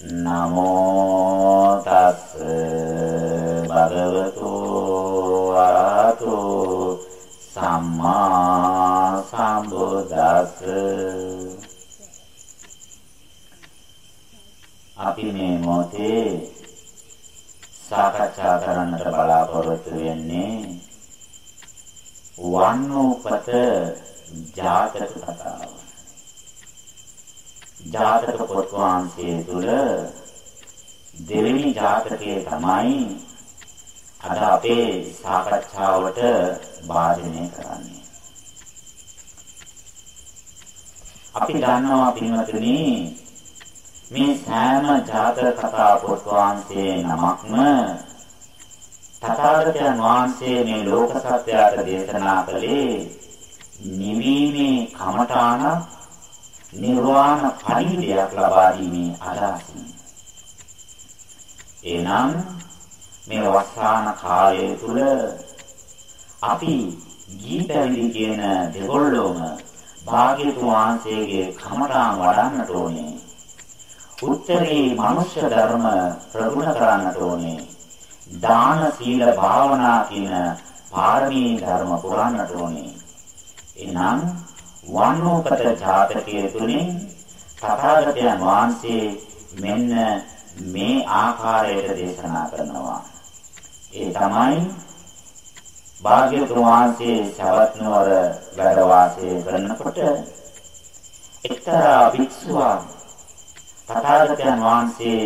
නමෝ තස් භගවතු ආරහතු සම්මා සම්බුද්දස්ස අපි මේ මොහොතේ සාකච්ඡා කරන්නට බලාපොරොත්තු වෙන්නේ වන්නෝපත ජාතක කතාව. ජාතක පොත් වහන්සේ තුල දෙවෙනි ජාතකයේ තමයි අද අපේ සාකච්ඡාවට භාජනය කරන්නේ. අපි දන්නවා පින්වතුනි මේ සෑම ජාතක කතා පොත් වහන්සේ නමක්ම තථාගතයන් වහන්සේ මේ ලෝක සත්‍යයට දේශනා කළේ නිවීමේ කමඨාන නිර්වාණ පරිහිතයක් ලබා දීමේ අදහසින්. එනම් මේ වස්සාන කාලය තුල අපි ගීතවිලි කියන දෙගොල්ලෝම භාග්‍යතුන් වහන්සේගේ කමඨාන් වඩන්නට ඕනේ. උත්තරී මනුෂ්‍ය ධර්ම ප්‍රගුණ කරන්නට ඕනේ. දාන සීල භාවනා කියන පාරමී ධර්ම පුරන්නට ඕනේ. එනම් වන්නෝපත ජාතකයේ තුලින් තථාගතයන් වහන්සේ මෙන්න මේ ආකාරයට දේශනා කරනවා. ඒ තමයි භාග්‍යවතුන් වහන්සේ සවැත් නුවර වැඩ වාසය කරනකොට එක්තරා භික්ෂුවක් තථාගතයන් වහන්සේ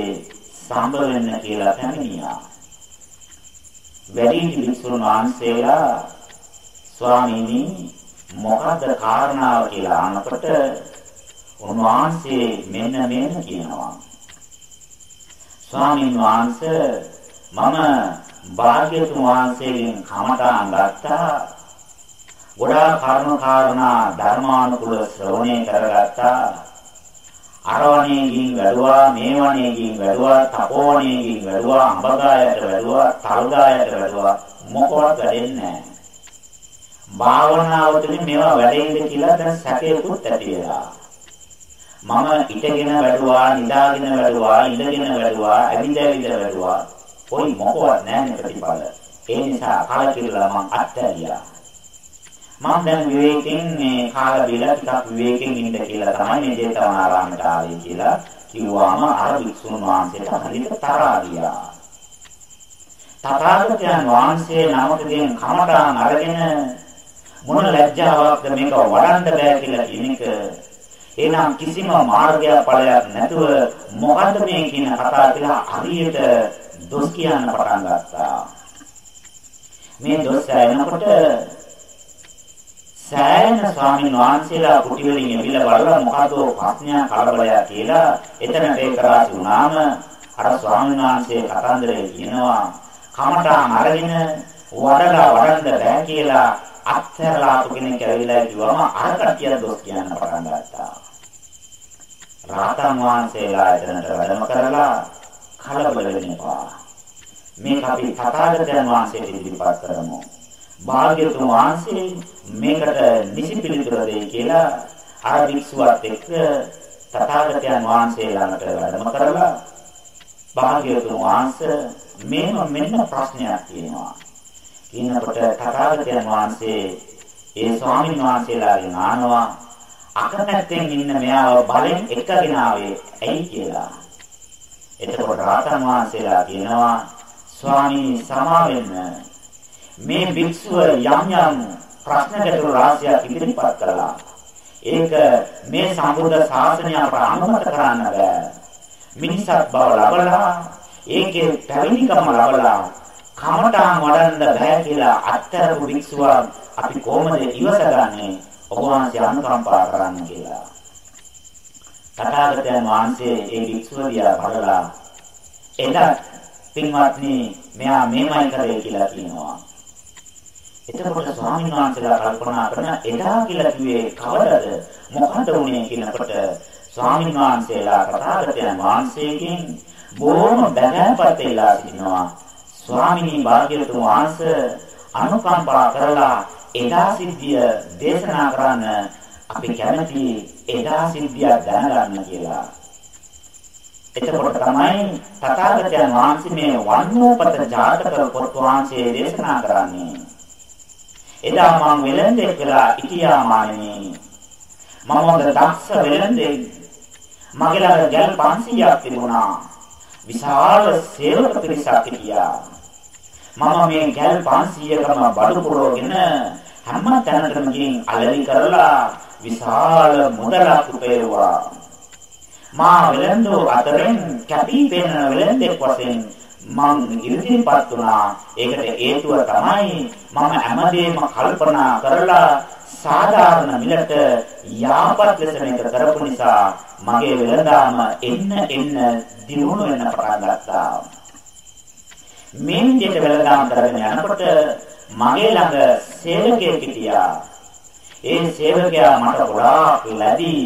සම්බ වෙන්න කියලා පැමිණියා. වැඩි භික්ෂුන් වහන්සේලා ස්වාමීනි මොකද්ද කාරණාව කියලා අහනකොට උන්වහන්සේ මෙන්න මෙන්න කියනවා. ස්වාමීන් වහන්සේ මම භාග්‍යතුන් වහන්සේගෙන් කමඨාන් ගත්තා. ගොඩාක් කර්ම කාරණා ධර්මානුකූල ශ්‍රවණය කරගත්තා. අරවණේකින් වැඩුවා මේවණේකින් වැඩුවා තපෝණේකින් වැඩුවා අඹගායට වැඩුවා තල්ගායට වැඩුවා මොකවත් වැඩෙන්නේ නැහැ. භාවනාව තුළින් මේවා වැඩෙයිද කියලා දැන් සැකයකුත් ඇති වෙලා. මම ඉඳගෙන වැඩුවා, නිදාගෙන වැඩුවා, ඉඳගෙන වැඩුවා, ඇවිද ඇවිද වැඩුවා. කොයි මොකවත් නැහැ ප්‍රතිඵල. ඒ නිසා කලකිරලා මං අත්හැරියා. මම දැන් විවේකයෙන් මේ කාලා බිලා ටිකක් විවේකයෙන් ඉන්න කියලා තමයි මේ ජේතවනාරාමයට ආවේ කියලා කිව්වාම අර වික්ෂුන් වහන්සේට හරියට තරහා ගියා. තථාගතයන් වහන්සේ නමකගෙන් කමඨාන් අරගෙන මොන ලැජ්ජාවක්ද මේක වඩන්න බෑ කියලා කියන එක? එහෙනම් කිසිම මාර්ගයක් ඵලයක් නැතුව මොකද්ද මේ කියන කතා කියලා හරියට දොස් කියන්න පටන් ගත්තා. මේ දොස් ඇහෙනකොට සෑහෙන ස්වාමීන් වහන්සේලා කුටි වලින් එවිලා බලලා මොකද ප්‍රශ්නයක් කලබලයක් කියලා එතනට ඒක රාජි වුණාම අර ස්වාමීන් වහන්සේ කතන්දරේ කියනවා කමටාන් අරගෙන වඩලා වඩන්න බෑ කියලා අත්හැරලාපු කෙනෙක් ඇවිල්ලා කිව්වම අර කටිය දොස් කියන්න පටන් ගත්තා. රාතන් වහන්සේලා එතනට වැඩම කරලා කලබල වෙනවා. මේක අපි තථාගතයන් වහන්සේට ඉදිරිපත් කරමු. භාග්‍යතුන් වහන්සේ මේකට නිසි පිළිතුර දෙයි කියලා අර භික්ෂුවත් එක්ක තථාගතයන් වහන්සේ ළඟට වැඩම කරලා භාග්‍යතුන් වහන්සේ මේම මෙන්න ප්‍රශ්නයක් තියෙනවා. කියනකොට තථාගතයන් වහන්සේ ඒ ස්වාමීන් වහන්සේලාගෙන් අහනවා අකමැත්තෙන් ඉන්න මෙයාව බලෙන් එකගෙන ආවේ ඇයි කියලා. එතකොට රාතන් වහන්සේලා කියනවා ස්වාමීනි සමාවෙන්න මේ භික්ෂුව යම් යම් ප්‍රශ්න ගැටළු රාශියක් ඉදිරිපත් කළා. ඒක මේ සම්බුද්ධ ශාසනය අප අනුමත කරන්න බෑ. මිනිසත් බව ලබලා ඒකේ පැවිදිකම ලබලා කමඨාන් වඩන්න බෑ කියලා අත්තරපු භික්ෂුවා අපි කොහොමද ඉවසගන්නේ ඔබ වහන්සේ අනුකම්පා කරන්න කියලා. තථාගතයන් වහන්සේ ඒ භික්ෂුව දිහා බලලා එදා පින්වත්නි මෙයා මේමයි කරේ කියලා කියනවා. එතකොට ස්වාමීන් වහන්සේලා කල්පනා කරන එදා කියලා කිව්වේ කවදද මොකද උනේ කියනකොට ස්වාමීන් වහන්සේලා තථාගතයන් වහන්සේගෙන් බොහොම බැහැපත් වෙලා සිටිනවා ස්වාමිනී භාග්‍යවතුන් වහන්සේ අනුකම්පා කරලා එදා සිද්ධිය දේශනා කරන්න අපි කැමති එදා සිද්ධිය දැනගන්න කියලා. එතකොට තමයි තථාගතයන් වහන්සේ මේ වන්නෝපත ජාතක පොත් වහන්සේ දේශනා කරන්නේ. එදා මම වෙලෙන්දෙක් වෙලා ඉතියා මානේ. මම හොඳ දක්ෂ වෙලෙන්දෙක්. මගේ ළඟ ගල් 500ක් තිබුණා. විශාල සේවක පිරිසක් හිටියා. මම මේ ගල් 500කම බඩු පුරවගෙන හැම තැනටම ගිහින් අලලි කරලා විශාල මුදලක් උපයුවා. මා වෙලඳෝ අතරින් කැපී පෙනෙන වෙලෙන්දෙක් වශයෙන් මං ඉරිදීපත් වුණා. ඒකට හේතුව තමයි මම හැමදේම කල්පනා කරලා සාධාරණ මිලට යාපත් ලෙස මේක කරපු නිසා මගේ වෙලඳාම එන්න එන්න දියුණු වෙන්න පටන් ගත්තා. මේ විදිහට වෙලඳාම් කරගෙන යනකොට මගේ ළඟ සේවකයෙක් හිටියා. ඒ සේවකයා මට ගොඩාක් ලැබී.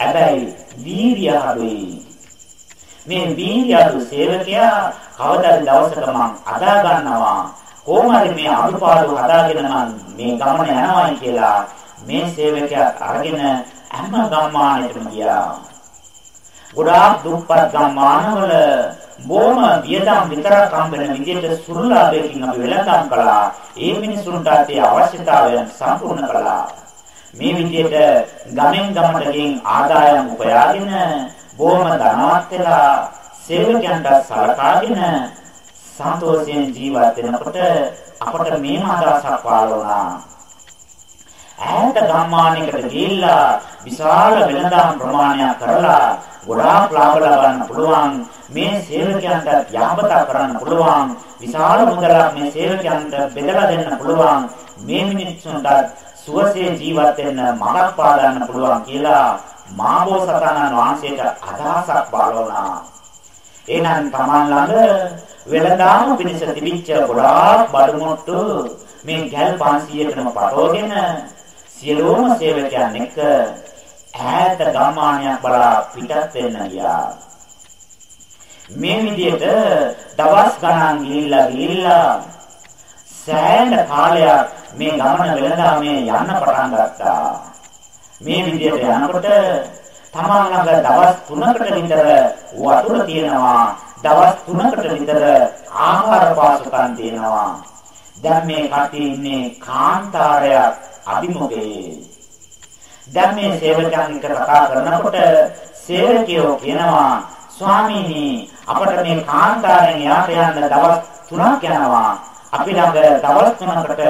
හැබැයි වීර්ය අඩුයි. මේ වීර්යතු සේවකයා කවදාද දවසක මං අදා ගන්නවා කොහොම හරි මේ අනුපාඩු හදාගෙන මං මේ ගමන යනවායි කියලා මේ සේවකයා අරගෙන හැම ගම්මානෙටම ගියා. ගොඩාක් දුප්පත් ගම්මානවල බොහොම වියදම් විතරක් හම්බෙන විදිහට සුළුලාභයකින් අපි වෙළඳාම් කළා. ඒ මිනිසුන්ට ඇති අවශ්‍යතාවයන් සම්පූර්ණ කළා. මේ විදිහට ගමෙන් ගමට ගෙන් ආදායම් උපයාගෙන බොහොම ධනවත් වෙලා සේවකයන්ට සලකාගෙන සන්තෝෂයෙන් ජීවත් වෙනකොට අපට මේම අදහසක් පහළ වුණා. ඈත ගම්මානයකට ගිහිල්ලා විශාල වෙළඳාම් ප්‍රමාණයක් කරලා ගොඩාක් ලාභ ලබන්න පුළුවන්. මේ සේවකයන්ට යහපත කරන්න පුළුවන්. විශාල මුදලක් මේ සේවකයන්ට බෙදලා දෙන්න පුළුවන්. මේ මිනිස්සුන්ට සුවසේ ජීවත් වෙන්න මඟක් පාදන්න පුළුවන් කියලා මාබෝසතාණන් වහන්සේට අදහසක් බලවනා. එහෙනම් තමන් ළඟ වෙළඳාම පිණිස තිබිච්ච ගොඩාක් බඩමුට්ටු මේ ගැල් 500කටම පටවගෙන සියලුම සේවකයන් එක්ක ඈත ගම්මානයක් බලා පිටත් වෙන්න ගියා. මේ විදිහට දවස් ගණන් ගිහිල්ලා ගිහිල්ලා සෑහෙන කාලයක් මේ ගමන වෙළඳාමේ යන්න පටන් ගත්තා. මේ විදිහට යනකොට තමන් ළඟ දවස් 3කට විතර වතුර තියෙනවා දවස් 3කට විතර ආහාර පාසුකම් තියෙනවා දැන් මේ කටි ඉන්නේ කාන්තාරයක් අභිමුඛයේ දැන් මේ සේවකයන් එක්ක කතා කරනකොට සේවකයෝ කියනවා ස්වාමීනි අපිට මේ කාන්තාරයෙන් යාට යන්න දවස් 3ක් යනවා අපි ළඟ දවස් 3කට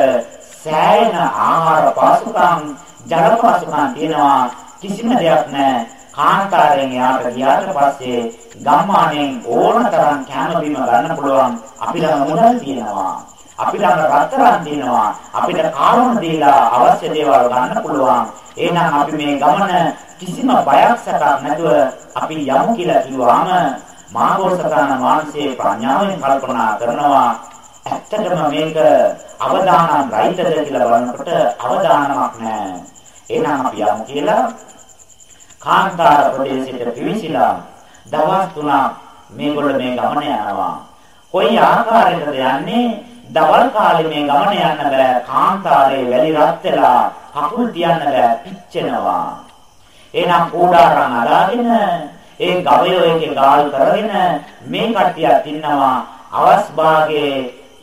සෑහෙන ආහාර පාසුකම් ජල පහසුකම් තියෙනවා කිසිම දෙයක් නැහැ. කාන්තාරයෙන් යාට ගියාට පස්සේ ගම්මානෙන් ඕනතරම් කැම බීම ගන්න පුළුවන්. අපි ළඟ මුදල් තියෙනවා. අපි ළඟ රත්තරන් තියෙනවා. අපිට කාරුණ දීලා අවශ්‍ය දේවල් ගන්න පුළුවන්. එහෙනම් අපි මේ ගමන කිසිම බයක් සැකක් නැතුව අපි යමු කියලා කිව්වාම මාගෝසතාන වහන්සේ ප්‍රඥාවෙන් කල්පනා කරනවා ඇත්තටම මේක අවදානම් රයිතද කියලා බලනකොට අවදානමක් නැහැ. එහෙනම් අපි යමු කියලා කාන්තාර ප්‍රදේශයට පිවිසිලා දවස් තුනක් මේගොල්ලෝ මේ ගමන යනවා. කොයි ආකාරයකද යන්නේ? දවල් කාලේ මේ ගමන යන්න බෑ. කාන්තාරේ වැලි රත් වෙලා කකුල් තියන්න බෑ පිච්චෙනවා. එහෙනම් කූඩාරම් අරගෙන ඒ ගවයෝ එකේ ගාල් කරගෙන මේ කට්ටියක් ඉන්නවා අවස් භාගයේ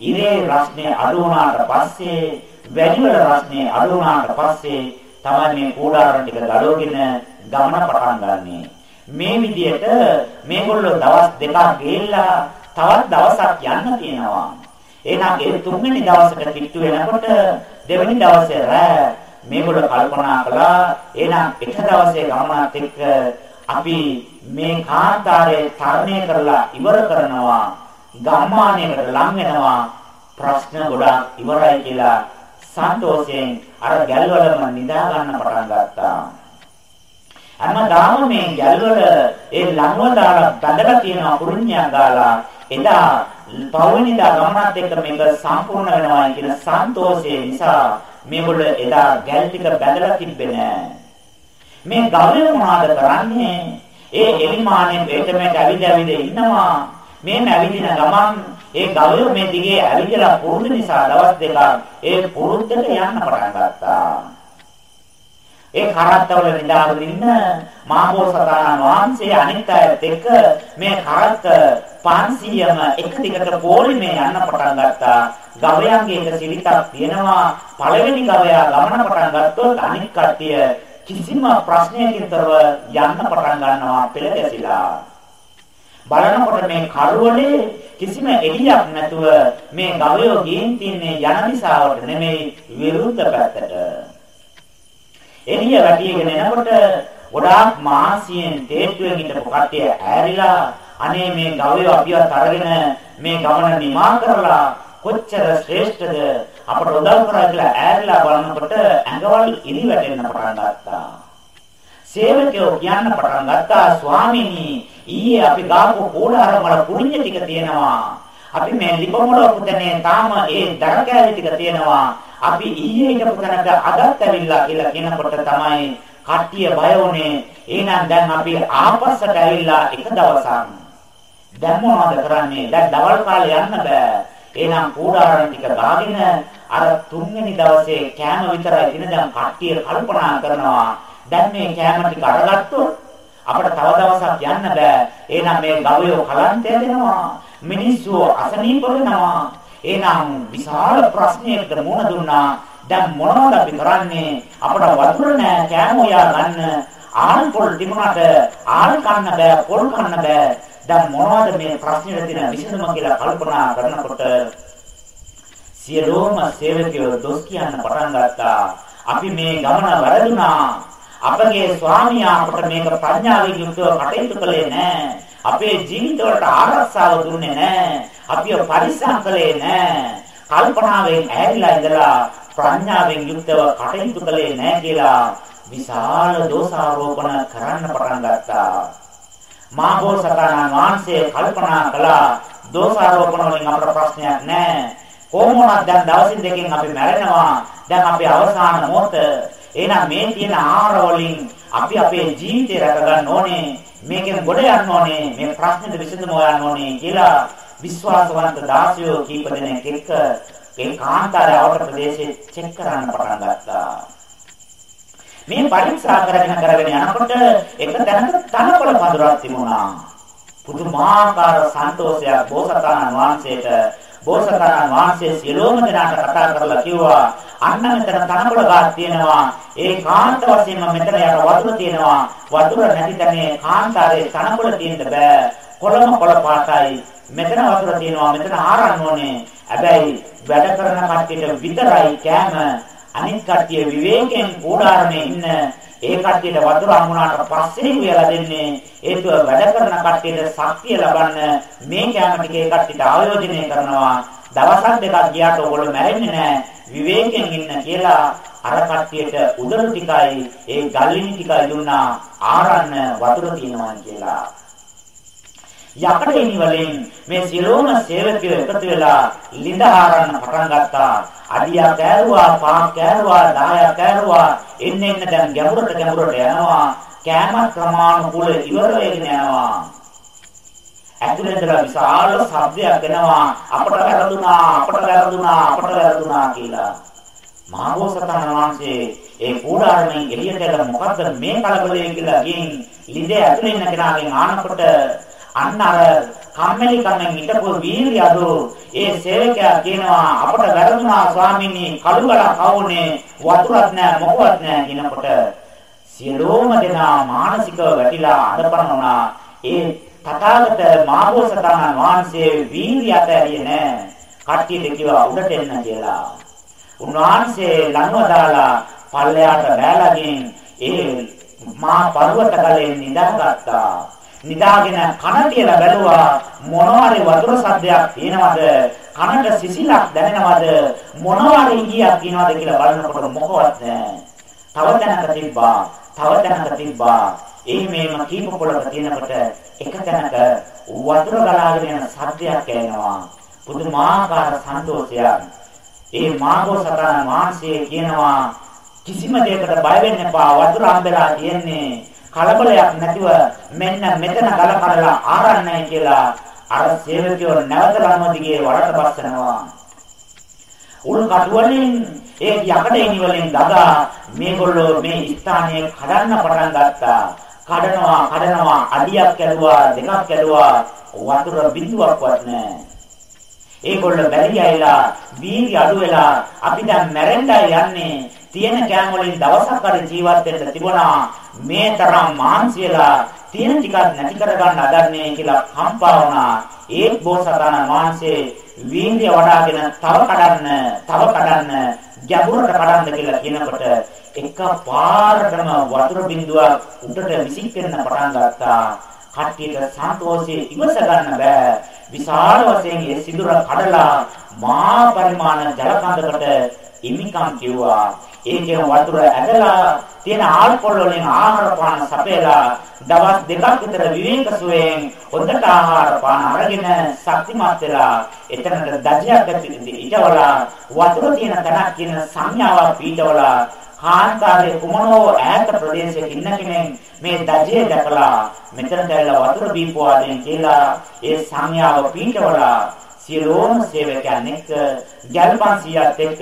ඉරේ රස්නේ අඩු වුණාට පස්සේ වැඩි වල රස්නේ අඩු වුණාට පස්සේ තමයි මේ කූඩාරම් ටික දඩෝගෙන ගමන පටන් ගන්නෙ. මේ විදිහට මේගොල්ලෝ දවස් දෙකක් ගෙල්ලා තවත් දවසක් යන්න තියෙනවා. එහෙනම් ඒ තුන්වෙනි දවසට කිට්ටු වෙනකොට දෙවෙනි දවසේ රෑ. මේගොල්ලෝ කල්පනා කළා එහෙනම් එක දවසේ ගමනත් එක්ක අපි මේ කාන්තාරේ තරණය කරලා ඉවර කරනවා. ගම්මානයකට ලං වෙනවා. ප්‍රශ්න ගොඩාක් ඉවරයි කියලා සන්තෝෂයෙන් අර ගැල්වලම නිදා ගන්න පටන් ගත්තා. හැමදාම මේ ගැල්වල ඒ ලංව දාලා බඳලා තියෙන කුරුණ්‍යා දාලා එදා පවුනිදා ගමනත් එක්ක මේක සම්පූර්ණ වෙනවා කියන සන්තෝෂය නිසා මේගොල්ලෝ එදා ගැල් ටික බඳලා තිබ්බේ නෑ. මේ ගවය මොනවද කරන්නේ? ඒ එලිමානේ පිටමෙට ඇවිද ඇවිද ඉන්නවා. මේ ඇවිදින ගමන් ඒ ගවයෝ මේ දිගේ ඇවිදලා පුරුදු නිසා දවස් දෙකක් ඒ පුරුද්දට යන්න පටන් ගත්තා. ඒ කරත්තවල නිදාගෙන ඉන්න මාබෝසතාණන් වහන්සේ අනිත් අයත් එක්ක මේ කරත්ත 500ම එක දිගට පොලිමේ යන්න පටන් ගත්තා. ගවයන්ගේ එක සිරිතක් තියෙනවා. පළවෙනි ගවයා ගමන පටන් ගත්තොත් අනිත් කට්ටිය කිසිම ප්‍රශ්නයකින් තොරව යන්න පටන් ගන්නවා පෙළ ගැසිලා. බලනකොට මේ කරුවලේ කිසිම එළියක් නැතුව මේ ගවයෝ ගින් තින්නේ යන දිශාවට නෙමෙයි විරුද්ධ පැත්තට. එළිය වැටිගෙන එනකොට ගොඩාක් මාසියෙන් තේට්ටුවෙන් හිටපු කට්ටිය ඈරිලා අනේ මේ ගවයෝ අපිවත් අරගෙන මේ ගමන නිමා කරලා කොච්චර ශ්‍රේෂ්ඨද අපට උදව් කරා කියලා ඈරිලා බලනකොට ඇඟවල් ඉරි වැටෙන්න පටන් ගත්තා. සේවකයෝ කියන්න පටන් ගත්තා ස්වාමීනි ඊයේ අපි ගාපු කෝලාර වල පුණ්‍ය ටික තියෙනවා. අපි මේ ලිපමොළ පුතනේ තාම ඒ දරකෑලි ටික තියෙනවා. අපි ඊයේ හිටපු තැනට අදත් ඇවිල්ලා කියලා කියනකොට තමයි කට්ටිය බය වුනේ. එහෙනම් දැන් අපි ආපස්සට ඇවිල්ලා එක දවසක් දැන් මොනවද කරන්නේ? දැන් දවල් කාලේ යන්න බෑ. එහෙනම් කූඩාරණ ටික ගාගෙන අර තුන්වෙනි දවසේ කෑම විතරයි දින දැන් කට්ටිය කල්පනා කරනවා. දැන් මේ කෑම ටික අරගත්තොත් අපිට තව දවසක් යන්න බෑ. එහෙනම් මේ ගවයෝ කලන්තය දෙනවා. මිනිස්සු අසනීප වෙනවා. එහෙනම් විශාල ප්‍රශ්නයකට මුහුණ දුන්නා. දැන් මොනවද අපි කරන්නේ? අපට වතුර නෑ කෑම හොයා ගන්න. ආල් පොල් තිබුණාට ආල් කන්න බෑ, පොල් කන්න බෑ. දැන් මොනවද මේ ප්‍රශ්නෙට තියෙන විසඳුම කියලා කල්පනා කරනකොට සියලුම සේවකයෝ දොස් කියන්න පටන් ගත්තා. අපි මේ ගමන වැරදුනා. අපගේ ස්වාමියා අපට මේක ප්‍රඥාවෙන් යුක්තව කටයුතු කළේ නැහැ. අපේ ජීවිතවලට ආරක්ෂාව දුන්නේ නැහැ. අපිව පරිස්සම් කළේ නැහැ. කල්පනාවෙන් ඈරිලා ඉඳලා ප්‍රඥාවෙන් යුක්තව කටයුතු කළේ නැහැ කියලා විශාල දෝෂාරෝපණ කරන්න පටන් ගත්තා. මාගෝසතරණ වහන්සේ කල්පනා කළා දෝෂාරෝපණ වලින් අපට ප්‍රශ්නයක් නැහැ. කොහොමවත් දැන් දවසින් දෙකකින් අපි මැරෙනවා. දැන් අපි අවසාන මොහොත එහෙනම් මේ තියෙන ආහාර වලින් අපි අපේ ජීවිතය රැක ගන්න ඕනේ. මේකෙන් ගොඩ යන්න ඕනේ. මේ ප්‍රශ්නෙට විසඳුම හොයන්න ඕනේ කියලා විශ්වාසවන්ත දාසියෝ කීප දෙනෙක් එක්ක ඒ කාන්තාරය අවර ප්‍රදේශයේ චෙක් කරන්න පටන් ගත්තා. මේ පරීක්ෂා කරගෙන කරගෙන යනකොට එක තැනක තනකොළ පඳුරක් තිබුණා. පුදුමාකාර සන්තෝෂයක් බෝසතාණන් වහන්සේට බෝසතාණන් වහන්සේ සියලුම දෙනාට කතා කරලා කිව්වා අන්න මෙතන තනකොළ ගාක් තියෙනවා ඒ කාන්ත වශයෙන්ම මෙතන යට වතුර තියෙනවා වතුර නැති තැනේ කාන්තාරේ තනකොළ තියෙන්න බෑ කොළම කොළ පාටයි. මෙතන වතුර තියෙනවා මෙතන ආරන්න ඕනේ. හැබැයි වැඩ කරන කට්ටියට විතරයි කෑම. අනිත් කට්ටිය විවේකයෙන් කූඩාරමේ ඉන්න. ඒ කට්ටියට වතුර හමුනාට පස්සේ කියලා දෙන්නේ. ඒතුව වැඩ කරන කට්ටියට ශක්තිය ලබන්න මේ කැම ටිකේ කට්ටියට ආයෝජනය කරනවා. දවසක් දෙකක් ගියාට ඔයගොල්ලෝ මැරෙන්නේ නැහැ. විවේකයෙන් ඉන්න කියලා අර කට්ටියට උදළු ටිකයි ඒ ගල්ලිනි ටිකයි දුන්නා. ආරන්න වතුර තියෙනවා කියලා. යකඩේනි වලින් මේ සියලුම සේවකයෝ එකතු වෙලා ලිඳ ආරන්න පටන් ගත්තා. අඩියා කෑරුවා පා කෑරුවා දායා කෑරුවා. එන්න එන්න දැන් ගැඹුරට ගැඹුරට යනවා. කෑම ක්‍රමානුකූල ඉවර වෙගෙන යනවා. ඇතුළේදලා විශාල ශබ්දයක් එනවා. අපට වැරදුනා අපට වැරදුනා අපට වැරදුනා කියලා. මහබෝසතාණන් වහන්සේ ඒ කූඩාරමෙන් එළියට එලා මොකද්ද මේ කලබලය කියලා ගින් ලිඳේ ඇතුළේ ඉන්න කෙනාගෙන් ආනකොට අන්න අර කම්මැලි කමෙන් හිටපු වීර්ය අදෝ ඒ සේවකයා කියනවා අපට වැරදුනා ස්වාමීනි කළුගල කවුනේ වතුරක් නැහැ මොකවත් නැහැ කියනකොට සියලුම දෙනා මානසිකව වැටිලා අඬපරනවා ඒ තථාගත මාබෝසතාණන් වහන්සේ වීර්ය අතහැරියේ නැහැ කට්ටියට කිව්වා උඩට එන්න කියලා. උන්වහන්සේ ලනුව දාලා පල්ලයට බෑලාගෙන ඒ මා පර්වත කලෙන් නිදාගත්තා නිදාගෙන කන තියලා බැලුවා. මොනවාරි වතුර සද්දයක් තියෙනවද කනට සිසිලක් දැනෙනවද? මොනවාරි ඉගියක් තියෙනවද කියලා බලනකොට මොකවත් නැහැ. තව තැනක තිබ්බා. තව තැනක තිබ්බා. ඒ මේම කීප පොළක තියෙනකොට එක තැනක වතුර ගලාගෙන යන සද්දයක් ඇහෙනවා. පුදුමාකාර සන්තෝෂයක්. ඒ මාගෝ සතරන් වහන්සේ කියනවා කිසිම දෙයකට බය වෙන්න එපා. වතුර හම්බෙලා තියෙන්නේ කලබලයක් නැතිව මෙන්න මෙතන ගල කඩලා ආරන්නයි කියලා අර සේවකයෝ නැවත ලනුව දිගේ වලට බස්සනවා. උල් කටුවලින් ඒ යකඩේනි වලින් දගා මේගොල්ලෝ මේ ස්ථානය කඩන්න පටන් ගත්තා. කඩනවා කඩනවා අඩියක් කැඩුවා දෙකක් කැඩුවා වතුර බිඳුවක්වත් නැහැ. ඒගොල්ලෝ බැරි ඇයිලා වීර්ය අඩු වෙලා අපි දැන් මැරෙන්නයි යන්නේ තියෙන කෑම වලින් දවසක් හරි ජීවත් වෙන්න තිබුණා. මේ තරම් මාන්සියලා තියෙන ටිකක් නැති කරගන්න අදන්නේ කියලා කම්පා වුණා. ඒ බෝසතාණන් වහන්සේ වීර්ය වඩාගෙන තව කඩන්න තව කඩන්න ගැඹුරට කඩන්න කියලා කියනකොට එක පාරටම වතුර බිඳුවක් උඩට විසිකෙන්න පටන් ගත්තා. කට්ටියට සන්තෝෂයේ ඉවස ගන්න බෑ. විශාල වශයෙන් ඒ සිදුර කඩලා මා පරිමාණ ජල කඳකට ඉමිකම් කිව්වා. ඒකේ වතුර ඇදලා තියෙන ආල්කොල් වලින් ආහාර පාන සපයලා දවස් දෙකක් විතර විවේක සුවයෙන් හොඳට ආහාර පාන අරගෙන ශක්තිමත් වෙලා එතනට දජයක් ඇතුළේ ඉතවලා වතුර තියෙන තැනක් කියන සංඥාව පීඩවලා කාන්තාරයේ කුමනෝ ඈත ප්‍රදේශයක ඉන්න කෙනෙක් මේ දජය දැකලා මෙතන දැල්ලා වතුර බීපුවාදෙන් කියලා ඒ සංඥාව පීඩවලා සියලුම සේවකයන් එක්ක ගල්පන් සියත් එක්ක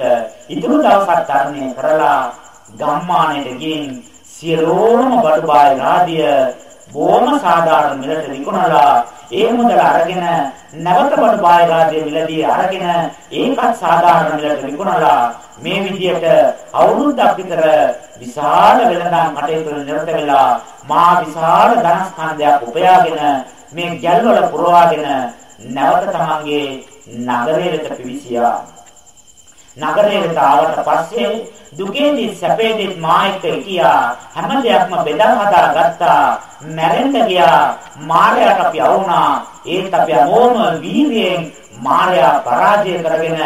ඉතුරු දවසක් තරණය කරලා ගම්මානයට ගින් සියලුම බඩු බායි රාදිය බොහොම සාධාරණ මිලට විකුණලා ඒ මුදල අරගෙන නැවත බඩු බායි රාදිය මිලදී අරගෙන ඒකත් සාධාරණ මිලට විකුණලා මේ විදියට අවුරුද්දක් විතර විශාල වෙළඳාම් කටයුතු නිරත වෙලා මා විශාල ධනස්කන්ධයක් උපයාගෙන මේ ගැල්වල පුරවාගෙන නැවත තමන්ගේ නගරයට පිවිසියා. නගරයට ආවට පස්සේ දුකේදී සැපේදී මායික හිටියා. හැම දෙයක්ම බෙදා හදා ගත්තා. මැරෙන්න ගියා. මායයට අපි වුණා ඒත් අපි අමෝම වීර්යයෙන් මායя පරාජය කරගෙන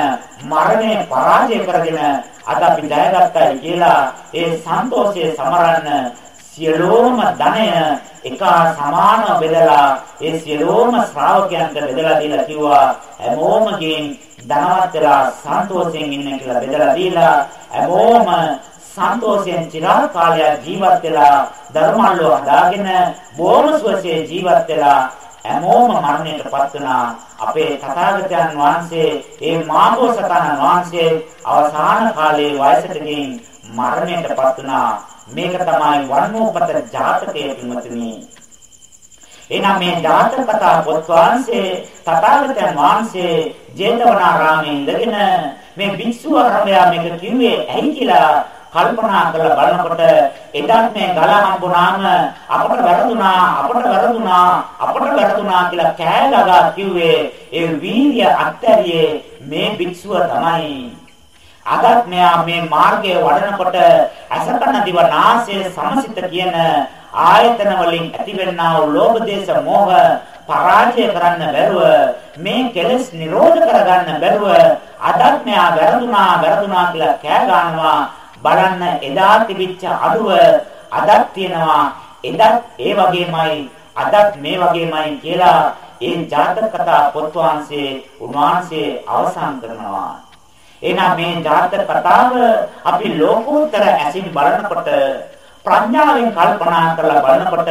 මරණය පරාජය කරගෙන අද අපි ජයගත්තයි කියලා ඒ සන්තෝෂයේ සමරන්න සියලෝම ධනය එක සමාන බෙදලා ඒ සියලෝම ශ්‍රාවකයන්ට බෙදලා දීලා කිව්වා හැමෝම ගෙන් ධනවත් වෙලා සන්තෝෂයෙන් ඉන්න කියලා බෙදලා දීලා හැමෝම සන්තෝෂයෙන් চিරාල් කාලයක් ජීවත් වෙලා ධර්මල්ලෝ හදාගෙන බොහොම සුවසේ ජීවත් වෙලා හැමෝම මරණයටපත් වුණා. අපේ තථාගතයන් වහන්සේ ඒ මාබෝසතන වහන්සේ අවසාන කාලයේ වයසට ගින් මරණයටපත් වුණා. මේක තමයි වර්ණෝපත ජාතකයේ පින්වතුනි. එනම් මේ ජාතක කතා පොත් වහන්සේ තථාගතයන් වහන්සේ ජේතවනාරාමේ ඉඳගෙන මේ භික්ෂුව රමයා මේක කිව්වේ ඇයි කියලා කල්පනා කරලා බලනකොට එදත් මේ ගල හම්බුනාම අපට වැරදුනා අපට වැරදුනා අපට වැරදුනා කියලා කෑ ගගා කිව්වේ ඒ වීර්ය අත්හැරියේ මේ භික්ෂුව තමයි අදත් මෙයා මේ මාර්ගයේ වඩනකොට අසකන දිව නාසය සමසිත කියන ආයතන වලින් ඇතිවෙනා වූ ලෝභ දේශ මොහ පරාජය කරන්න බැරුව මේ කෙලෙස් නිරෝධ කරගන්න බැරුව අදත් මෙයා වැරදුනා වැරදුනා කියලා කෑ ගන්නවා. බලන්න එදා තිබිච්ච අඩුව අදත් තියෙනවා. එදත් ඒ වගේමයි අදත් මේ වගේමයි කියලා ඒ ජාතක කතා පොත් වහන්සේ උන්වහන්සේ අවසන් කරනවා. එහෙනම් මේ ජාතක කතාව අපි ලෝකෝත්තර ඇසින් බලනකොට ප්‍රඥාවෙන් කල්පනා කරලා බලනකොට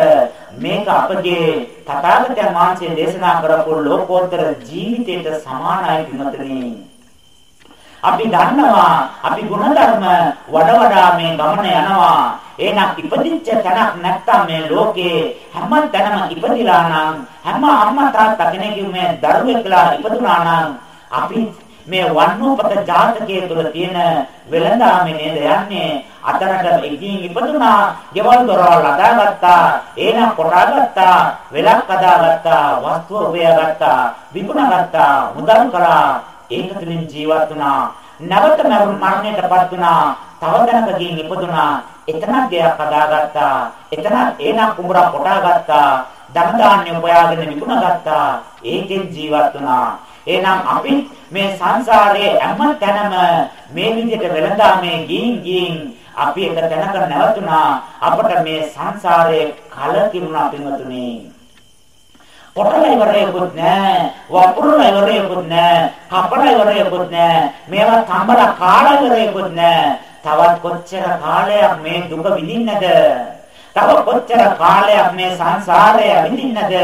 මේක අපගේ තථාගතයන් වහන්සේ දේශනා කරපු ලෝකෝත්තර ජීවිතයට සමානයි විමතනේ. අපි දන්නවා අපි ගුණධර්ම වඩ වඩා මේ ගමන යනවා. එහෙනම් ඉපදිච්ච තැනක් නැත්තම් මේ ලෝකේ හැම තැනම ඉපදිලා නම් හැම අම්මා තාත්තා කෙනෙකුම දරුවෙක් කියලා ඉපදුනා නම් අපි මේ වන්නෝපත ජාතකයේ තුල තියෙන වෙලඳාමේ නේද? යන්නේ අතනට එකින් ඉපදුනා ගෙවල් දොරවල් අදාගත්තා ඒනම් කොටාගත්තා වෙලක් අදාගත්තා වස්තුව උපයාගත්තා විකුණාගත්තා මුදල් කරා ඒක තුලින් ජීවත් වුණා. නැවත මරණයටපත් වුණා. තව දැනකකින් ඉපදුනා එතනක් ගයක් අදාගත්තා. එතනක් ඒනම් කුඹරා කොටාගත්තා. ධන දාන්‍ය උපයාගෙන විකුණාගත්තා. ඒකෙන් ජීවත් වුණා. එහෙනම් අපි මේ සංසාරයේ හැම තැනම මේ විදිහට වෙලඳාමේ ගින් ගින් අපි එක තැනක නැවතුණා අපට මේ සංසාරයේ කලකිරුණා පින්වතුනි. පොටල ඉවරයකුත් නැහැ වපුරුල ඉවරයකුත් නැහැ කපල ඉවරයකුත් නැහැ මේවා තඹල කාල ඉවරයකුත් නැහැ තවත් කොච්චර කාලයක් මේ දුක විඳින්නද? තව කොච්චර කාලයක් මේ සංසාරය විඳින්නද?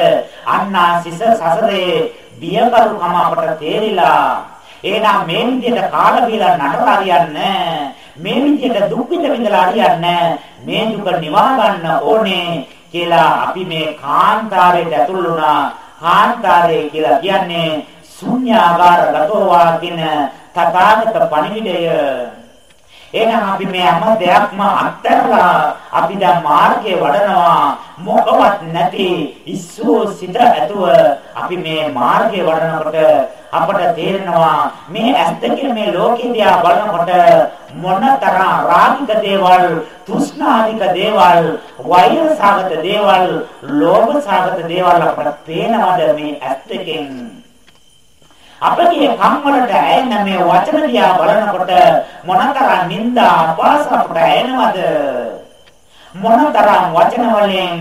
අන්නා සිස සසරේ බියකරුකම අපට තේරිලා එහෙනම් මේ විදිහට කාලා බීලා නටලා හරියන්නේ මේ විදිහට දුක් විඳ විඳලා හරියන්නේ මේ දුක නිවා ගන්න ඕනේ? කියලා අපි මේ කාන්තාරයට ඇතුල් වුණා. කාන්තාරය කියලා කියන්නේ ශුන්‍යාගාර ගතෝවා කියන තථාගත පණිවිඩය. එහෙනම් අපි මේ හැම දෙයක්ම අත්හැරලා අපි දැන් මාර්ගයේ වඩනවා මොකවත් නැති ඉස්සෝ සිත ඇතුව අපි මේ මාර්ගයේ වඩනකොට අපට තේරෙනවා මේ ඇස් දෙකෙන් මේ ලෝකෙ දිහා බලනකොට මොනතරම් රාගික දේවල්, තෘෂ්ණාධික දේවල්, වෛර සාගත දේවල්, ලෝභ සාගත දේවල් අපට පේනවද මේ ඇස් දෙකෙන්? අපගේ කම් වලට ඇයෙන මේ වචන දිහා බලනකොට මොනතරම් නිന്ദා අපාස අපට ඇයෙනවද? මොනතරම් වචන වලින්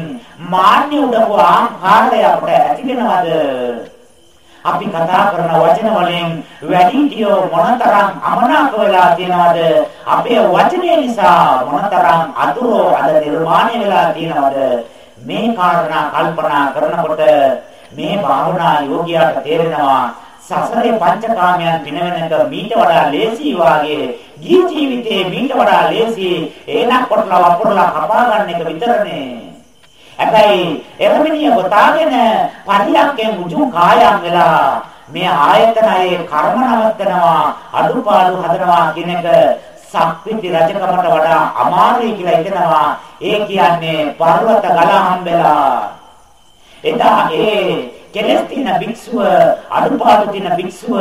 මාන්‍ය උඩපු ආහාරය අපට ඇති වෙනවද? අපි කතා කරන වචන වලින් වැඩිහිටියෝ මොනතරම් අමනාප වෙලා තියෙනවද? අපේ වචනේ නිසා මොනතරම් අතුරු අද නිර්මාණය වෙලා තියෙනවද? මේ කාරණා කල්පනා කරනකොට මේ භාවනා යෝගියාට තේරෙනවා සසරේ පංචකාමයන් පිනවෙනක මීට වඩා ලේසි වාගේ ජී ජීවිතේ මීට වඩා ලේසි එනක් කොටලා වපුරලා කපා ගන්න එක විතරනේ. හැබැයි එළමිනිය ගොතාගෙන පරියන්කෙන් උජු කායම් වෙලා මේ ආයතනයේ කර්ම නවත්තනවා අඩුපාඩු හදනවා කියන එක සක්විති රජකමට වඩා අමාරුයි කියලා හිතනවා. ඒ කියන්නේ පර්වත ගල හම්බෙලා එදා ඒ කෙලස් තින භික්ෂුව අනුපාත තින භික්ෂුව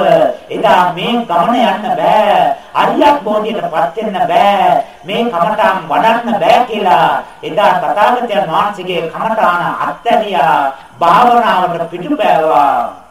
එදා මේ ගමන යන්න බෑ අරියක් බෝධියටපත් වෙන්න බෑ මේ කමඨාන් වඩන්න බෑ කියලා එදා තථාගතයන් වහන්සේගේ කමඨාන අත්හැරියා භාවනාවට පිටුපෑවා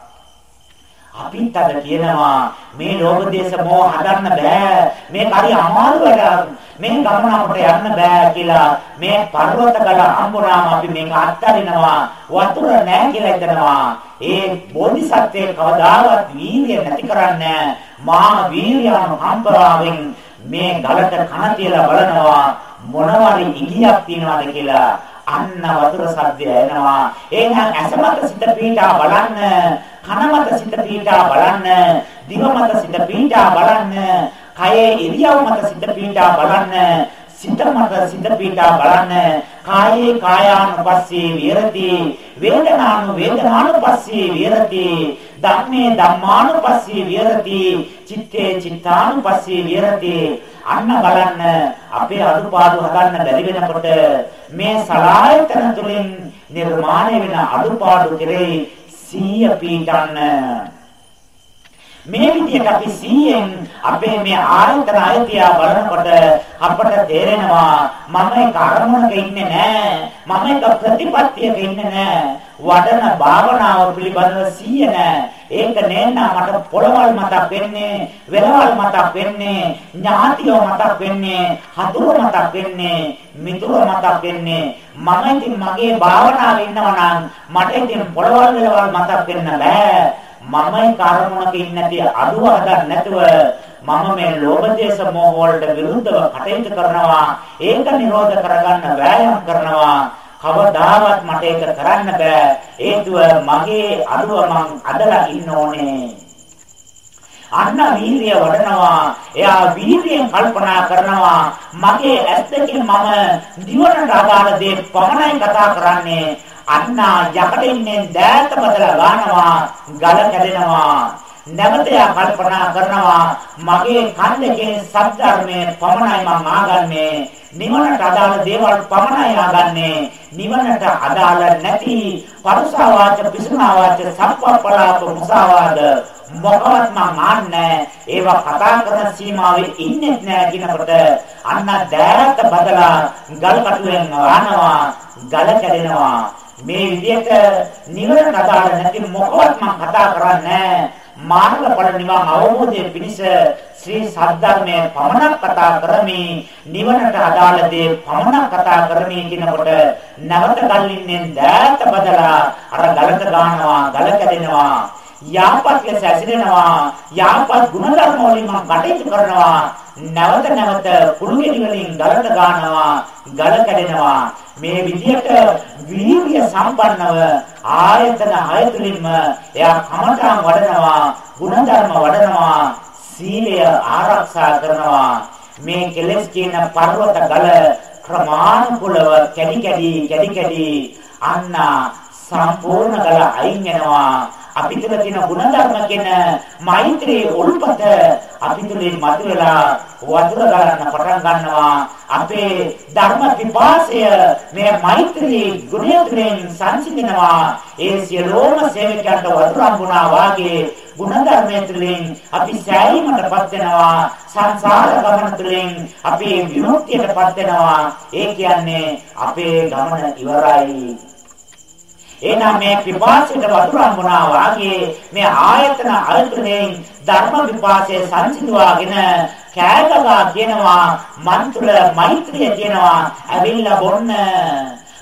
අපිත් අද කියනවා මේ ලෝභ දේශ මොහ හදන්න බෑ. මේ හරි අමාරු වැඩක්. මේ ගමන අපට යන්න බෑ කියලා මේ පර්වත ගල හම්බුනාම අපි මේක අත්හරිනවා. වතුර නැහැ කියලා හිතනවා. ඒ බෝධිසත්වයේ කවදාවත් වීර්ය නැති කරන්නේ මා වීර්යයන් හම්බරාවෙන් මේ ගලට කන තියලා බලනවා මොනවාරි ඉගියක් තියනවාද කියලා. අන්න වතුර සද්දය එනවා එහෙනම් ඇසමත සිත පීඩා බලන්න කන මත සිත පීඩා බලන්න දිව මත සිත පීඩා බලන්න කයේ ඉරියව් මත සිත පීඩා බලන්න සිත මත සිත පීඩා බලන්න කායේ කායානුපස්සී විරති වේදනානු වේදනානුපස්සී විරති ධම්මේ ධම්මානුපස්සී විරති චිත්තේ චිත්තානුපස්සී විරති අන්න බලන්න අපේ අඩුපාඩු හදන්න බැරි වෙනකොට මේ සලායතන තුලින් නිර්මාණය වෙන අඩුපාඩු කෙරෙහි සීය පීඩන්න. මේ විදිහට අපි 100න් අපේ මේ ආයතන අයතියා බලනකොට අපට තේරෙනවා මම ඒ කර්මණක ඉන්නේ නැහැ මම ඒක ප්‍රතිපත්තියක ඉන්නේ නැහැ වඩන භාවනාව පිළිබඳව 100 නැහැ ඒක නේනා මට පොළවල් මතක් වෙන්නේ වෙලවල් මතක් වෙන්නේ ඥාතියෝ මතක් වෙන්නේ හතුරු මතක් වෙන්නේ මිතුරු මතක් වෙන්නේ. මම ඉතින් මගේ භාවනාවේ ඉන්නවා නම් මට ඉතින් පොළවල් වෙලවල් මතක් වෙන්න බෑ. මමයි කර්මණක ඉන්නේ නැති අඩුව හදන්න නැතුව මම මේ ලෝභ දේශ මොහ වලට විරුද්ධව කටයුතු කරනවා. ඒක නිරෝධ කරගන්න වෑයම් කරනවා. කවදාවත් මට ඒක කරන්න බෑ. හේතුව මගේ අඩුව මං අදලා ඉන්න ඕනේ. අන්න වීර්ය වඩනවා. එයා වීර්යයෙන් කල්පනා කරනවා මගේ ඇස් දෙකෙන් මම දිවනට අදාළ දේ පමණයි කතා කරන්නේ. අන්නා යකඩින්නේ දෑත බදලා ගන්නවා ගල කැඩෙනවා නැවත කල්පනා කරනවා. මගේ කන් දෙකේ සත්‍යර්මයේ පමණයි මම ආගන්නේ. නිවනට අදාළ දේවල් පමණයි ආගන්නේ. නිවනට අදාළ නැති පරුසා වාච පිසුනා වාච සම්පප්පලාප මුසාවාද මොකවත් මම ආන්නේ ඒවා කතා කරන සීමාවේ ඉන්නේ නැහැ කියනකොට අන්න දෑත බදලා ගල් කටුවෙන් වහනවා ගල කැඩෙනවා. මේ විදිහට නිවන කතා නැති මොකවත් මම කතා කරන්නේ මාර්ගඵල නිවන් අවබෝධයේ පිණිස ශ්‍රී සද්ධර්මයේ පමණක් කතා කරමි. නිවනට අදාළ දේ පමණක් කතා කරමි කියනකොට නැවත කල්ලින්නේ දෑත බදලා අර ගලක ගන්නවා ගල කැදෙනවා යාපත් ලෙස ඇසිරෙනවා. යාපත් ගුණධර්ම වලින් මම කටයුතු කරනවා. නැවත නැවත කුළුගෙඩි වලින් ගලට ගන්නවා ගල කැඩෙනවා. මේ විදියට වීර්ය සම්පන්නව ආයතන හය තුලින්ම එයා කමඨාන් වඩනවා ගුණධර්ම වඩනවා සීලය ආරක්ෂා කරනවා. මේ කෙලෙස් කියන පර්වත ගල ක්‍රමානුකූලව කැඩි කැඩි කැඩි කැඩි අන්න සම්පූර්ණ ගල අයින් වෙනවා. අපි තුළ තියෙන ගුණධර්ම කියන මෛත්‍රී උල්පත අපි තුළින් මතුවලා වතුර ගන්න පටන් ගන්නවා. අපේ ධර්ම පිපාසය මේ මෛත්‍රී ගුණය තුළින් සංසිඳනවා. ඒ සියලුම සේවකයන්ට වතුර හම්බුණා වාගේ ගුණධර්මයෙන් තුළින් අපි සෑයීමටපත් වෙනවා. සංසාර ගමන තුළින් අපි විමුක්තියටපත් වෙනවා. ඒ කියන්නේ අපේ ගමන ඉවරයි. එහෙනම් මේ පිපාසයට වතුර හම්බුණා වාගේ මේ ආයතන අල්පනේ ධර්ම පිපාසයේ සංසිඳුවාගෙන කෑගගා කියනවා මන් තුළ මෛත්‍රිය කියනවා ඇවිල්ලා බොන්න.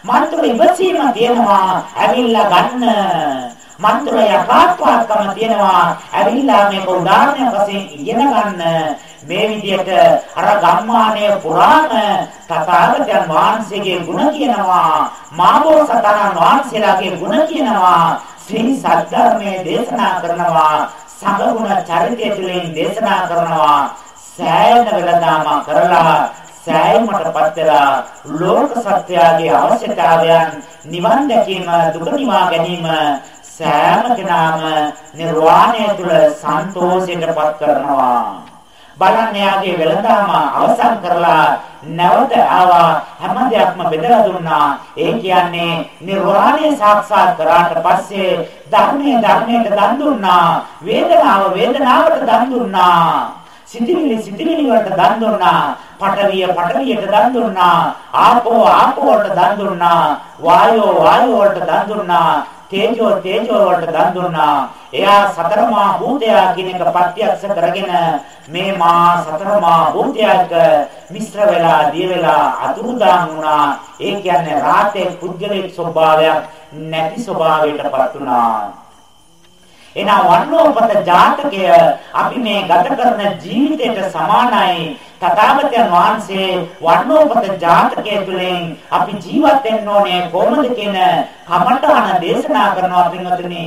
මන් තුළ ඉවසීම කියනවා ඇවිල්ලා ගන්න. මන් තුළ යථාර්ථවත්කම තියෙනවා ඇවිල්ලා මේක උදාහරණයක් වශයෙන් ඉගෙන ගන්න. මේ විදිහට අර ගම්මානයේ පුරාණ තථාගතයන් වහන්සේගේ ගුණ කියනවා. මාබෝසතාණන් වහන්සේලාගේ ගුණ කියනවා. ශ්‍රී සද්ධර්මයේ දේශනා කරනවා. සංගුණ චරිතය තුළින් දේශනා කරනවා. සෑයන වෙලදාම කරලා සෑයීමටපත් වෙලා ලෝක සත්‍යයේ අවශ්‍යතාවයන් නිවන් දැකීම දුක නිවා ගැනීම සෑම කෙනාම නිර්වාණය තුල සන්තෝෂයටපත් කරනවා. බලන්න යාගේ වෙලඳාම අවසන් කරලා නැවත ආවා හැම දෙයක්ම බෙදලා දුන්නා. ඒ කියන්නේ නිර්වාණය සාක්ෂාත් කරාට පස්සේ ධර්මයේ ධර්මයට දන් දුන්නා. වේදනාව වේදනාවට දන් දුන්නා. සිතිවිලි සිතිවිලි වලට දන් දුන්නා. පඨවිය පඨවියට දන් දුන්නා. ආපෝ ආපෝ වලට දන් දුන්නා. වායෝ වායෝ වලට දන් දුන්නා. තේජෝ තේජෝ වලට දන් දුන්නා. එයා සතරමා භූතයා කියන එක ප්‍රත්‍යක්ෂ කරගෙන මේ මා සතරමා භූතයක මිශ්‍ර වෙලා දිය වෙලා අතුරුදාන් වුණා. ඒ කියන්නේ රාතේ පුද්ගලික ස්වභාවයක් නැති ස්වභාවයකටපත් වුණා. එනා වර්ණෝපත ජාතකය අපි මේ ගත කරන ජීවිතයට සමානයි. තථාගතයන් වහන්සේ වර්ණෝපත ජාතකය තුළින් අපි ජීවත් වෙන්න ඕනේ කොහොමද කියන කමඨාන දේශනා කරනවා පින්වතුනි.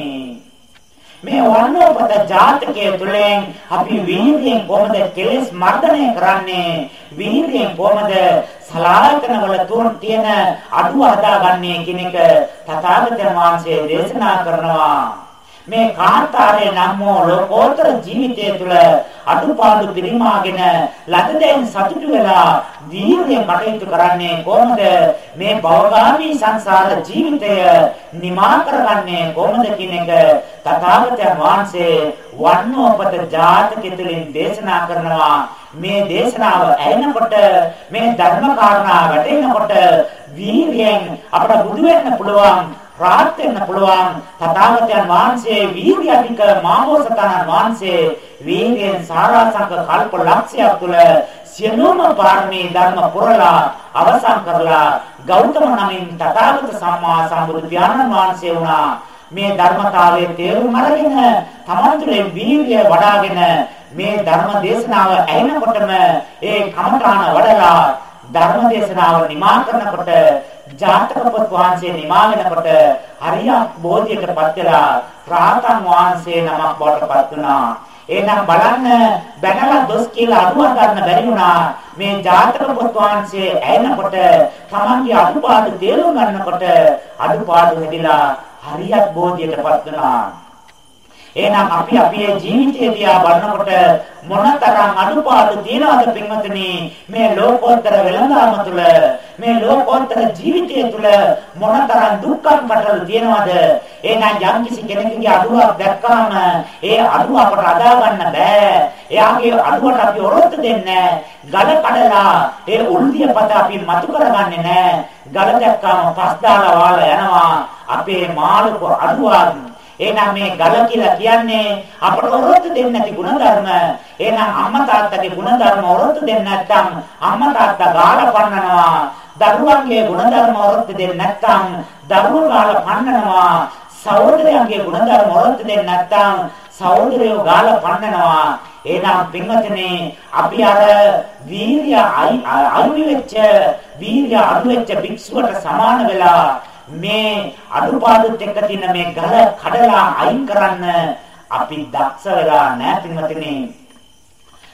මේ වර්ණෝපත ජාතකය තුළින් අපි වීර්යයෙන් කොහොමද කෙලෙස් මර්ධනය කරන්නේ? වීර්යයෙන් කොහොමද සලායතන වල තුන් තියෙන අඩුව හදාගන්නේ කියන එක තථාගතයන් වහන්සේ දේශනා කරනවා. මේ කාන්තාරයේ නම් වූ ලෝකෝත්තර ජීවිතය තුළ අඩුපාඩු පිරිමාගෙන ලදදෙන් සතුටු වෙලා වීර්යයෙන් කටයුතු කරන්නේ කොහොමද? මේ භවගාමී සංසාර ජීවිතය නිමා කරගන්නේ කොහොමද කියන එක තථාගතයන් වහන්සේ වර්ණෝපත ජාතක තුළින් දේශනා කරනවා. මේ දේශනාව ඇහෙනකොට මේ ධර්ම කාරණා වැටෙනකොට වීර්යයෙන් අපට බුදු වෙන්න පුළුවන් රාහත් වෙන්න පුළුවන්. තථාගතයන් වහන්සේ වීර්ය අධික මාමෝසතනන් වහන්සේ වීර්යෙන් සාරාංශක කල්ප ලක්ෂයක් තුළ සියලුම පාරමී ධර්ම පුරලා අවසන් කරලා ගෞතම නමින් තථාගත සම්මා සම්බුදු පියාණන් වහන්සේ වුණා. මේ ධර්මතාවයේ තේරුම් අරගෙන තමන් තුළින් වීර්ය වඩාගෙන මේ ධර්ම දේශනාව ඇහෙනකොටම ඒ කමඨාන වඩලා ධර්ම දේශනාව නිමා කරනකොට ජාතක පොත් වහන්සේ නිමා වෙනකොට හරියක් බෝධියටපත් වෙලා රාතන් වහන්සේ නමක් බවටපත් වුණා. එහෙනම් බලන්න බැනලා දොස් කියලා අරුව ගන්න බැරි වුණා. මේ ජාතක පොත් වහන්සේ ඇයෙනකොට තමන්ගේ අඩුපාඩු තේරුම් ගන්නකොට අඩුපාඩු හැදිලා හරියක් බෝධියටපත් වුණා. එහෙනම් අපි අපේ ජීවිතය දිහා බලනකොට මොනතරම් අඩුපාඩු තියනවද පින්වතුනි? මේ ලෝකෝත්තර වෙළඳාම තුළ මේ ලෝකෝත්තර ජීවිතය තුළ මොනතරම් දුක්ඛම් පටල තියනවද? එහෙනම් යම්කිසි කෙනෙකුගේ අඩුවක් දැක්කාම ඒ අඩුව අපට අදා ගන්න බෑ. එයාගේ අඩුවට අපි ඔරොත්තු දෙන්නේ ගල කඩලා ඒ උල්දියපත අපි මතු කරගන්නේ නෑ. ගල දැක්කාම පස් දාලා වාලා යනවා. අපේ මාළුක අඩුවක් එහෙනම් මේ ගල කියලා කියන්නේ අපට ඔරොත්තු දෙන්නේ නැති ಗುಣධර්ම. එහෙනම් අම්මා තාත්තගේ ಗುಣධර්ම ඔරොත්තු දෙන්නේ නැත්නම් අම්මා තාත්තා ගාලා පන්නනවා. දරුවන්ගේ ಗುಣධර්ම ඔරොත්තු දෙන්නේ නැත්නම් දරුවෝ ගාලා පන්නනවා. සහෝදරයන්ගේ ಗುಣධර්ම ඔරොත්තු දෙන්නේ නැත්නම් සහෝදරයෝ ගාලා පන්නනවා. එහෙනම් පින්වත්නේ අපි අර වීර්ය අනුවිච්ච වීර්ය අනුවිච්ච භික්ෂුවට සමාන වෙලා මේ අඩුපාඩුත් එක්ක තියෙන මේ ගල කඩලා අයින් කරන්න අපි දක්ෂ වෙලා නැහැ පින්වත්නි.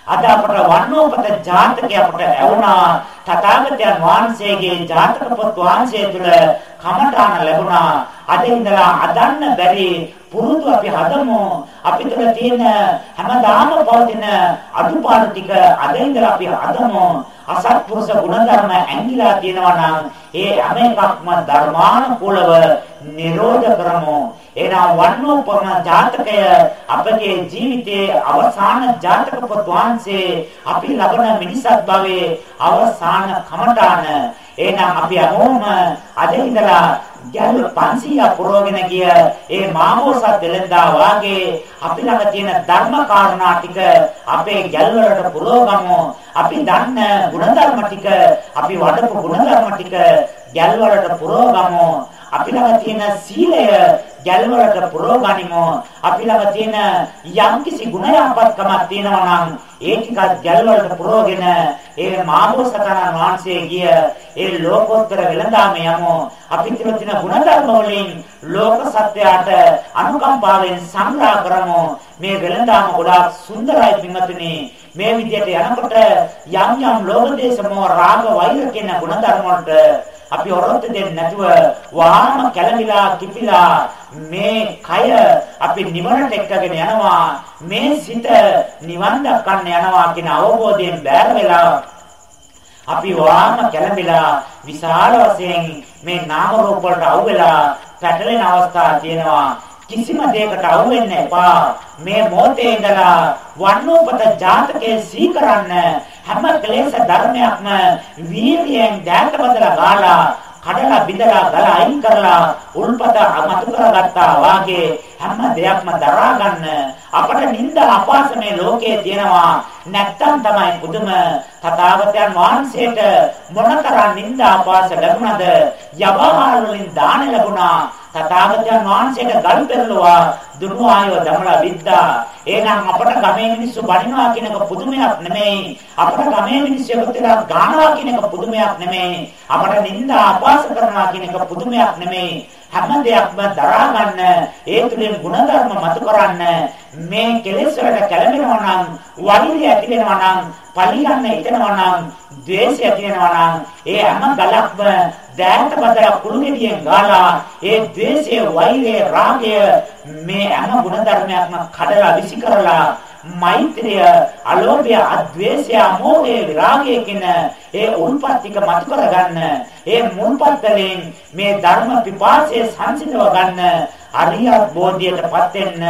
අද අපට වර්ණෝපත ජාතකය අපට ඇවුනා තථාගතයන් වහන්සේගේ ජාතක පොත් වහන්සේ තුල කමඨාන ලැබුණා. අද ඉඳලා අදන්න බැරි පුරුදු අපි හදමු. අපි තුල තියෙන හැමදාම පවතින අඩුපාඩු ටික අද ඉඳලා අපි හදමු. අසත්පුරුෂ ගුණධර්ම ඇඟිලා තියෙනවා නම් ඒ හැම එකක්ම ධර්මානුකූලව නිරෝධ කරමු. එනම් වර්ණෝපම ජාතකය අපගේ ජීවිතයේ අවසාන ජාතක පොත් වහන්සේ අපි ලබන මිනිසත් භවයේ අවසාන කමඨාන එහෙනම් අපි හැමෝම අද ඉඳලා ගැළු 500 පුරවගෙන ගිය ඒ මාමෝසත් දෙලඳා වාගේ අපි ළඟ තියෙන ධර්ම කාරණා ටික අපේ ගැළු වලට පුරවගමු. අපි දන්න ಗುಣධර්ම ටික, අපි වඩපු ಗುಣධර්ම ටික ගැළු වලට පුරවගමු. අපි ළඟ තියෙන සීලය ගැල්වලට පුරවගනිමු. අපි ළඟ තියෙන යම්කිසි ගුණයක්පත්කමක් තියෙනවා නම් ඒ ටිකත් ගැල්වලට පුරවගෙන ඒ මාබෝසතරන් වහන්සේ ගිය ඒ ලෝකෝත්තර වෙළඳාම යමු. අපි තුළ තියෙන ගුණධර්ම වලින් ලෝක සත්‍යයට අනුකම්පාවෙන් සංග්‍රහ කරමු. මේ වෙළඳාම ගොඩාක් සුන්දරයි පින්වතුනි. මේ විදිහට යනකොට යම් යම් ලෝභ දේශ මොහ රාග වෛර කියන ගුණධර්ම වලට අපි ඔරොත්තු දෙන්නේ නැතුව වහාම කැළඹිලා කිපිලා මේ කය අපි නිවනට එක්කගෙන යනවා මේ සිත නිවන් දක්කන්න යනවා කියන අවබෝධයෙන් බැර වෙලා අපි වහාම කැළඹිලා විශාල වශයෙන් මේ නාම රූප වලට අවුලා පැටලෙන අවස්ථා තියෙනවා. කිසිම දෙයකට අවු වෙන්න එපා. මේ මොහොතේ ඉඳලා වර්ණෝපත ජාතකයේ සීකරන්න හැම ක්ලේශ ධර්මයක්ම වීර්යයෙන් දැයට බදලා ගාලා කඩලා බිඳලා ගල අයින් කරලා උල්පත අමතු කරගත්තා වාගේ හැම දෙයක්ම දරා ගන්න අපට නිନ୍ଦ අපාස මේ ලෝකයේ තියෙනවා නැත්තම් තමයි බුදුම තථාගතයන් වහන්සේට මොනතරම් නිନ୍ଦ අපාස ලැබුණද? යබහාල් වලින් දාන ලැබුණා. තථාගතයන් වහන්සේට ගරු පෙරළුවා දුනු ආයෝ දමලා විද්දා එහෙනම් අපට ගමේ මිනිස්සු බණිනවා කියන එක පුදුමයක් නෙමෙයි. අපට ගමේ මිනිස්සු එකතුලා ගානවා කියන එක පුදුමයක් නෙමෙයි. අපට නිନ୍ଦා අපාස කරනවා කියන එක පුදුමයක් නෙමෙයි. හැම දෙයක්ම දරා ගන්න ඒ තුලින් ಗುಣධර්ම මතු කරන්න මේ කෙලෙස් වලට කැළඹෙනවා නම් වෛරය ඇති වෙනවා නම් පරිහරණය හිතෙනවා නම් ද්වේෂය තියෙනවා නම් ඒ හැම ගලක්ම දැනට බදලා කුළු ගෙඩියෙන් ගාලා ඒ ද්වේෂය වෛරය රාගය මේ හැම ගුණධර්මයක්ම කඩලා විසි කරලා මෛත්‍රිය අලෝභය අද්වේෂය මෝහය විරාගය කියන ඒ උල්පත්තික මතු කරගන්න ඒ මුල්පත් වලින් මේ ධර්ම පිපාසය සංසිඳව ගන්න අරියත් බෝධියටපත් වෙන්න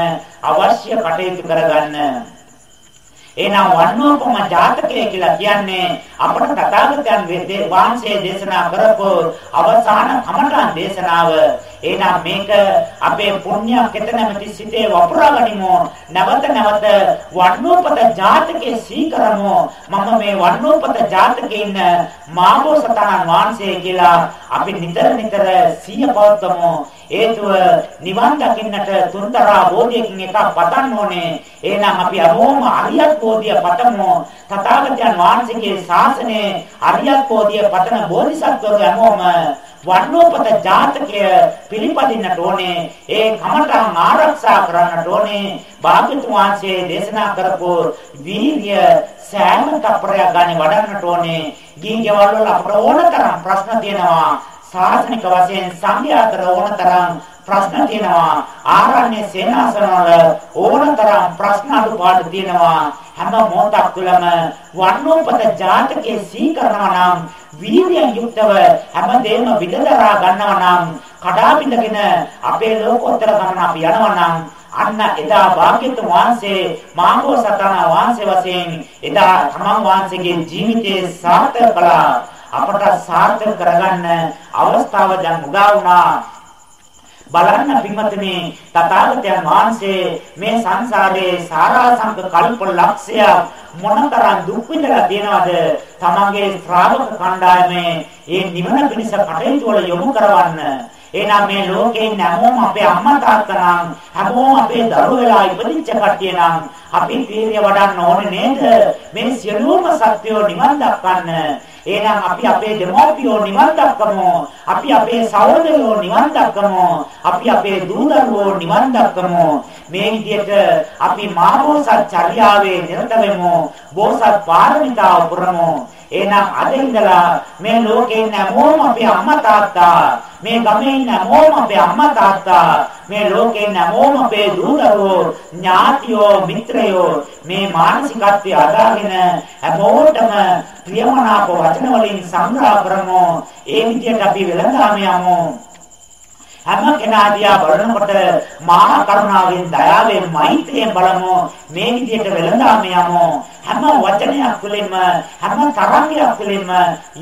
අවශ්‍ය කටයුතු කරගන්න. එහෙනම් වන්නෝපම ජාතකය කියලා කියන්නේ අපට තථාගතයන් වහන්සේ දේශනා කරපු අවසාන කමඨාන් දේශනාව. එහෙනම් මේක අපේ පුණ්‍ය කෙතනමැති සිටේ වපුරා ගනිමු. නැවත නැවත වන්නෝපත ජාතකයේ සීකරමු. මම මේ වන්නෝපත ජාතකයේ ඉන්න මාබෝසතාණන් වහන්සේ කියලා අපි නිතර නිතර සිහිය පවත්වමු. හේතුව නිවන් දකින්නට තුන්තරා බෝධියකින් එකක් පතන්න ඕනේ. එහෙනම් අපි අරෝම අරියත් බෝධිය පතමු. තථාගතයන් වහන්සේගේ ශාසනයේ අරියත් බෝධිය පතන බෝධිසත්වරු හැමෝම වර්ණෝපත ජාතකය පිළිපදින්නට ඕනේ. ඒ කමඨං ආරක්ෂා කරන්නට ඕනේ. භාග්‍යතුන් වහන්සේ දේශනා කරපු වීර්ය සෑම තප්පරයක් ගන්න වඩන්නට ඕනේ. ගිහිගෙවල් වල අපට ඕනතරම් ප්‍රශ්න තියෙනවා. සාසනික වශයෙන් සංඝයාතර ඕනතරම් ප්‍රශ්න තියෙනවා ආරණ්‍ය සේනාසන වල ඕනතරම් ප්‍රශ්න අඩුපාඩු තියෙනවා හැම මොහොතක් තුළම වර්ණෝපත ජාතකයේ සීකරනවා නම් වීර්යයෙන් යුක්තව හැමදේම විදදරා ගන්නවා නම් කඩා බිඳගෙන අපේ ලෝකෝත්තර ගමන අපි යනවා නම් අන්න එදා භාග්‍යතුන් වහන්සේ මාංගෝ සතන වහන්සේ වශයෙන් එදා තමන් වහන්සේගේ ජීවිතයේ සාර්ථක කළා අපට සාර්ථක කරගන්න අවස්ථාව දැන් උදා වුණා. බලන්න පින්වත්නි තථාගතයන් වහන්සේ මේ සංසාරේ සාරාංශක කල්ප ලක්ෂය මොනතරම් දුක් විඳලා තියෙනවද? තමන්ගේ ශ්‍රාවක කණ්ඩායමේ මේ නිවන පිණිස කටයුතු වල යොමු කරවන්න. එහෙනම් මේ ලෝකේ නැමෝම අපේ අම්මා තාත්තා නම් හැමෝම අපේ දරුවෝ වෙලා ඉපදිච්ච කට්ටිය නම් අපි පීරිය වඩන්න ඕනේ නේද? මේ සියලුම සත්‍යෝ නිවන් දක්වන්න. එහෙනම් අපි අපේ දෙමෝපියෝ නිවන් දක්වමු. අපි අපේ සහෝදරයෝ නිවන් දක්වමු. අපි අපේ දූ දරුවෝ නිවන් දක්වමු. මේ විදිහට අපි මානෝසත් චර්යාවේ නිරත වෙමු. බෝසත් පාරමිතාව පුරමු. එහෙනම් අද ඉඳලා මේ ලෝකේ ඉන්න හැමෝම අපේ අම්මා තාත්තා මේ ගමේ ඉන්න හැමෝම අපේ අම්මා තාත්තා මේ ලෝකේ ඉන්න හැමෝම අපේ දූ දරුවෝ ඥාතියෝ මිත්‍රයෝ මේ මානසිකත්වය අදාගෙන හැමෝටම ප්‍රියමනාප වචන වලින් සංග්‍රහ කරමු ඒ විදිහට අපි වෙලඳාම යමු හැම කෙනා දිහා බලනකොට මහා කරුණාවෙන් දයාවෙන් මෛත්‍රියෙන් බලමු. මේ විදිහට වෙලඳාම යමු. හැම වචනයක් තුළින්ම හැම තරංගයක් තුළින්ම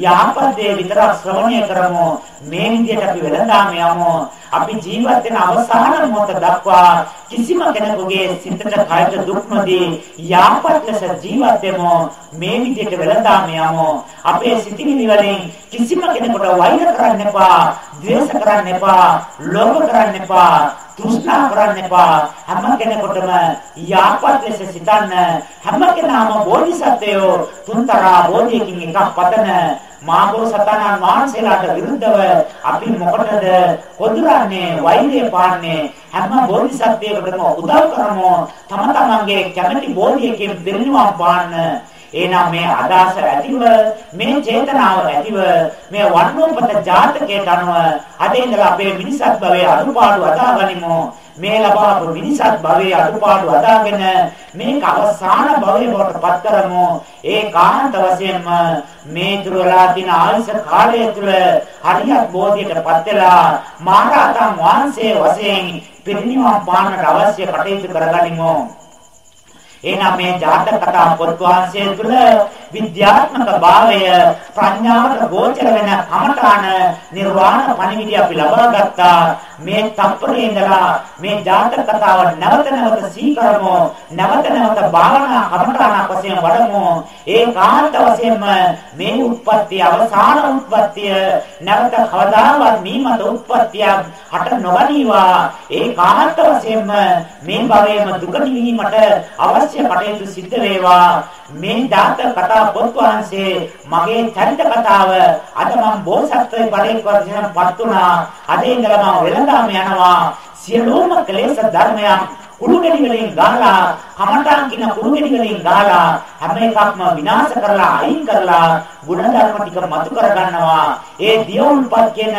යහපත් දේ විතරක් ශ්‍රවණය කරමු. මේ විදිහට අපි වෙලඳාම යමු. අපි ජීවත් වෙන අවසාන මොහොත දක්වා කිසිම කෙනෙකුගේ සිතට කයට දුක් නොදී යහපත් ලෙස ජීවත් වෙමු. මේ විදිහට වෙලඳාම යමු. අපේ සිතිවිලි වලින් කිසිම කෙනෙකුට වෛර කරන්න එපා. ද්වේෂ කරන්න එපා ලෝභ කරන්න එපා තෘෂ්ණා කරන්න එපා. හැම කෙනෙකුටම යාපත් ලෙස සිතන්න හැම කෙනාම බෝධිසත්වයෝ තුන්තරා බෝධියකින් එකක් පතන මාගෝ සතනන් වහන්සේලාට විරුද්ධව අපි මොකටද කොදුරන්නේ වෛරය පාන්නේ? හැම බෝධිසත්වයකටම උදව් කරමු. තම තමන්ගේ කැමැති බෝධියකින් පිරිනිවන් පාන්න. එහෙනම් මේ අදහස ඇතිව මේ චේතනාව ඇතිව මේ වර්ණෝපත ජාතකයට අනුව අද ඉඳලා අපේ මිනිසත් භවයේ අනුපාඩු අදාගනිමු. මේ ලබාපු මිනිසත් භවයේ අනුපාඩු අදාගෙන මේක අවසාන භවයේ බවට පත් කරමු. ඒ කාන්ත වශයෙන්ම මේ තුරලා දින ආයස කාලය තුල හරියට බෝධියට පත් වෙලා මහරහතන් වහන්සේ වශයෙන් පිරිනිවන් පාන්නට අවශ්‍ය කටයුතු කරගනිමු. එහෙනම් මේ ජාතක කතා පොත් වහන්සේ තුළ විද්‍යාත්මක භාවය ප්‍රඥාවට ගෝචර වෙන කමඨාන නිර්වාණ පණිවිඩය අපි ලබා ගත්තා. මේ තප්පරේ ඉඳලා මේ ජාතක කතාව නැවත නැවත සීකරමු. නැවත නැවත භාවනා කමඨාන වශයෙන් වඩමු. ඒකාන්ත වශයෙන්ම මේ උත්පත්ති අවසාන උත්පත්තිය නැවත කවදාවත් මීමත උත්පත්තියක් හට නොගනීවා. ඒකාන්ත වශයෙන්ම මේ භවයේම දුක නිවීමට අවශ්‍ය කටයුතු සිද්ධ වේවා. මේ ජාතක කතා පොත් වහන්සේ මගේ චරිත කතාව අද මම බෝසත්ත්වයේ පරිවර්තනයටපත් වුණා. අද ඉඳලා මම වෙළඳාම යනවා. සියලුම ක්ලේශ ධර්මයන් කුඩු ගෙඩි වලින් ගහලා කමටාන් කියන කුඩු ගෙඩි වලින් ගහලා හැම එකක්ම විනාශ කරලා අයින් කරලා ගුණධර්ම ටික මතු කර ගන්නවා ඒ දියුම්පත් කියන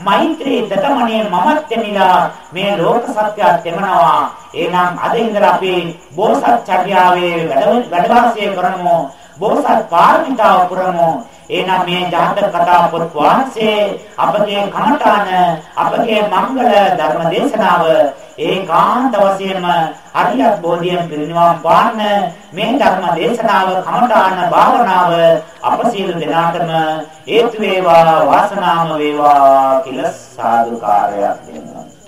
මෛත්‍රී දතමණේ මමත් දෙමිලා මේ ලෝක සත්‍ය තෙමනවා එහෙනම් අද ඉඳලා අපි බෝසත් චර්යාවේ වැඩ වැඩ කරමු. බෝසත් පාරමිතාව පුරමු එහෙනම් මේ ජාතක කතා පොත් වහන්සේ අපගේ කමඨාන අපගේ මංගල ධර්ම දේශනාව ඒකාන්ත වශයෙන්ම හරියට බෝධියෙන් පිරිනිවන් පාන්න මේ ධර්ම දේශනාව කමඨාන භාවනාව අප සියලු දෙනාටම හේතු වේවා වාසනාම වේවා කියලා සාදුකාරයක් දෙන්නවා